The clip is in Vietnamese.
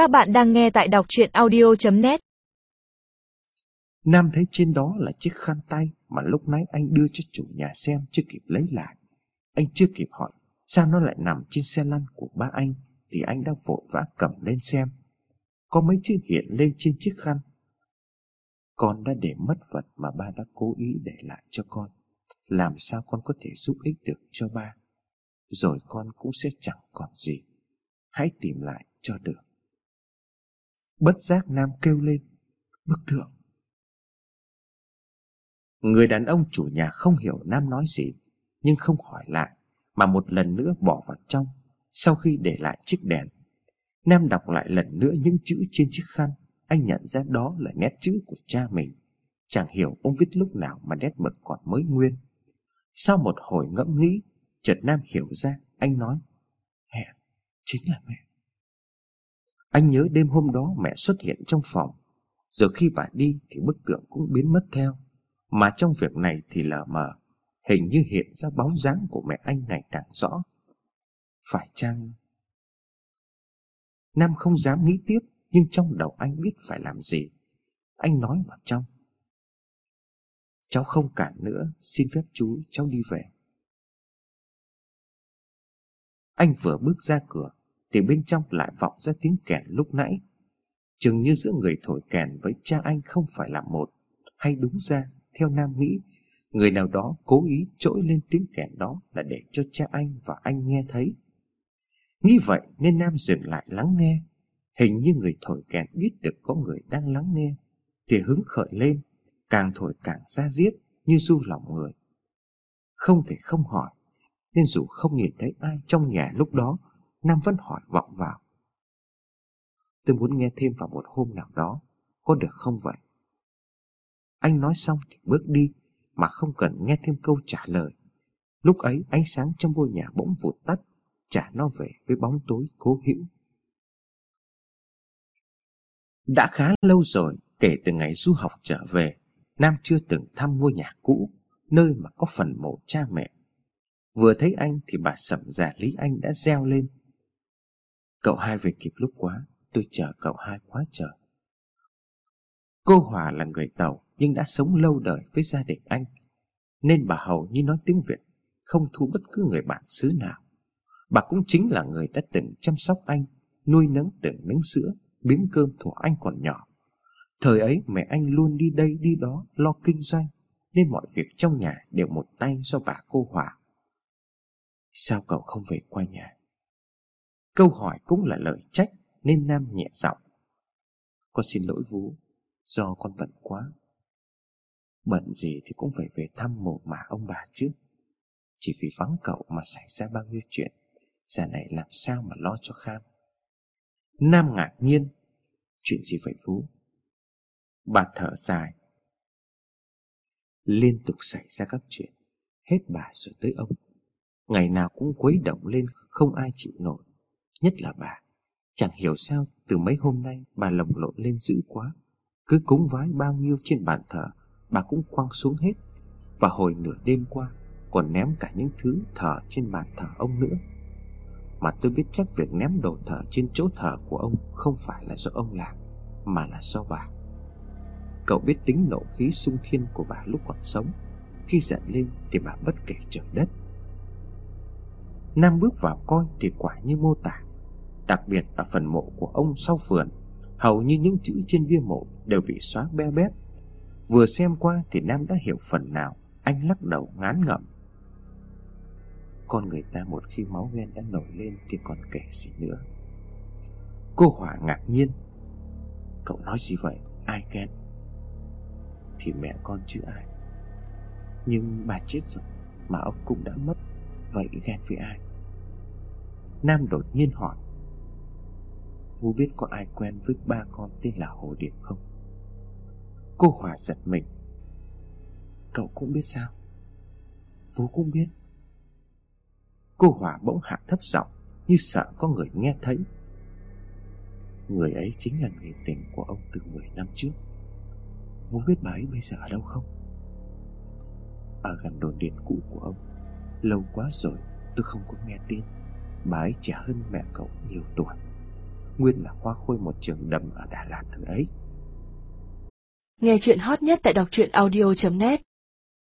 Các bạn đang nghe tại đọc chuyện audio.net Nam thấy trên đó là chiếc khăn tay mà lúc nãy anh đưa cho chủ nhà xem chưa kịp lấy lại. Anh chưa kịp hỏi, sao nó lại nằm trên xe lăn của ba anh, thì anh đã vội vã cầm lên xem. Có mấy chữ hiện lên trên chiếc khăn. Con đã để mất vật mà ba đã cố ý để lại cho con. Làm sao con có thể giúp ích được cho ba? Rồi con cũng sẽ chẳng còn gì. Hãy tìm lại cho được. Bất giác Nam kêu lên Bức tượng Người đàn ông chủ nhà không hiểu Nam nói gì Nhưng không hỏi lại Mà một lần nữa bỏ vào trong. Sau khi để lại chiếc đèn Nam đọc lại lần nữa những chữ trên chiếc khăn. Anh nhận ra đó là nét chữ của cha mình. Chẳng hiểu ông viết lúc nào mà nét mực còn mới nguyên. Sau một hồi ngẫm nghĩ Chợt Nam hiểu ra Anh nói Mẹ, chính là mẹ anh nhớ đêm hôm đó mẹ xuất hiện trong phòng. Giờ khi bà đi thì bức tượng cũng biến mất theo. Mà trong việc này thì lờ mờ, Hình như hiện ra bóng dáng của mẹ anh ngày càng rõ. Phải chăng? Nam không dám nghĩ tiếp, Nhưng trong đầu anh biết phải làm gì. Anh nói vào trong. Cháu không cản nữa, Xin phép chú, cháu đi về. Anh vừa bước ra cửa thì bên trong lại vọng ra tiếng kèn lúc nãy. Chừng như giữa người thổi kèn với cha anh không phải là một, hay đúng ra, theo Nam nghĩ, người nào đó cố ý trỗi lên tiếng kèn đó là để cho cha anh và anh nghe thấy. Nghĩ vậy nên Nam dừng lại lắng nghe, hình như người thổi kèn biết được có người đang lắng nghe, thì hứng khởi lên, càng thổi càng ra giết như du lòng người. Không thể không hỏi, nên dù không nhìn thấy ai trong nhà lúc đó Nam vẫn hỏi vọng vào. Tôi muốn nghe thêm vào một hôm nào đó, có được không vậy? Anh nói xong thì bước đi, mà không cần nghe thêm câu trả lời. Lúc ấy ánh sáng trong ngôi nhà bỗng vụt tắt, trả nó về với bóng tối cố hữu. Đã khá lâu rồi, kể từ ngày du học trở về, Nam chưa từng thăm ngôi nhà cũ, nơi mà có phần mộ cha mẹ. Vừa thấy anh thì bà sẩm già Lý Anh đã reo lên. Cậu hai về kịp lúc quá, Tôi chờ cậu hai quá chờ. Cô Hòa là người Tàu Nhưng đã sống lâu đời với gia đình anh, Nên bà hầu như nói tiếng Việt, Không thu bất cứ người bạn xứ nào. Bà cũng chính là người đã từng chăm sóc anh, Nuôi nấng từng miếng sữa Miếng cơm thủa anh còn nhỏ. Thời ấy mẹ anh luôn đi đây đi đó Lo kinh doanh, Nên mọi việc trong nhà đều một tay do bà cô Hòa. Sao cậu không về qua nhà? Câu hỏi cũng là lời trách Nên Nam nhẹ giọng. Con xin lỗi Vũ Do con bận quá. Bận gì thì cũng phải về thăm mộ mà ông bà chứ. Chỉ vì vắng cậu mà xảy ra bao nhiêu chuyện, Giờ này làm sao mà lo cho Kham? Nam ngạc nhiên. Chuyện gì vậy Vũ Bà thở dài. Liên tục xảy ra các chuyện, Hết bà rồi tới ông. Ngày nào cũng quấy động lên, Không ai chịu nổi. Nhất là bà. Chẳng hiểu sao từ mấy hôm nay bà lồng lộn lên dữ quá. Cứ cúng vái bao nhiêu trên bàn thờ, Bà cũng quăng xuống hết. Và hồi nửa đêm qua, Còn ném cả những thứ thờ trên bàn thờ ông nữa. Mà tôi biết chắc việc ném đồ thờ trên chỗ thờ của ông Không phải là do ông làm, Mà là do bà. Cậu biết tính nộ khí sung thiên của bà lúc còn sống. Khi giận lên thì bà bất kể trời đất. Nam bước vào coi thì quả như mô tả. Đặc biệt là phần mộ của ông sau vườn, Hầu như những chữ trên bia mộ đều bị xóa be bét. Vừa xem qua thì Nam đã hiểu phần nào Anh lắc đầu ngán ngẩm. Con người ta một khi máu ghen đã nổi lên Thì còn kể gì nữa. Cô Hỏa ngạc nhiên. Cậu nói gì vậy? Ai ghen? Thì mẹ con chứ ai? Nhưng bà chết rồi Mà ông cũng đã mất, Vậy ghen với ai? Nam đột nhiên hỏi. Vũ biết có ai quen với ba con tên là Hồ Điệp không? Cô Hòa giật mình. Cậu cũng biết sao? Vũ cũng biết. Cô Hòa bỗng hạ thấp giọng Như sợ có người nghe thấy. Người ấy chính là người tình của ông từ 10 năm trước. Vũ biết bà ấy bây giờ ở đâu không? Ở gần đồn điện cũ của ông. Lâu quá rồi tôi không có nghe tin. Bà ấy trẻ hơn mẹ cậu nhiều tuổi. Nguyên là hoa khôi một trường đầm ở Đà Lạt thời ấy. Nghe chuyện hot nhất tại đọc truyện audio.net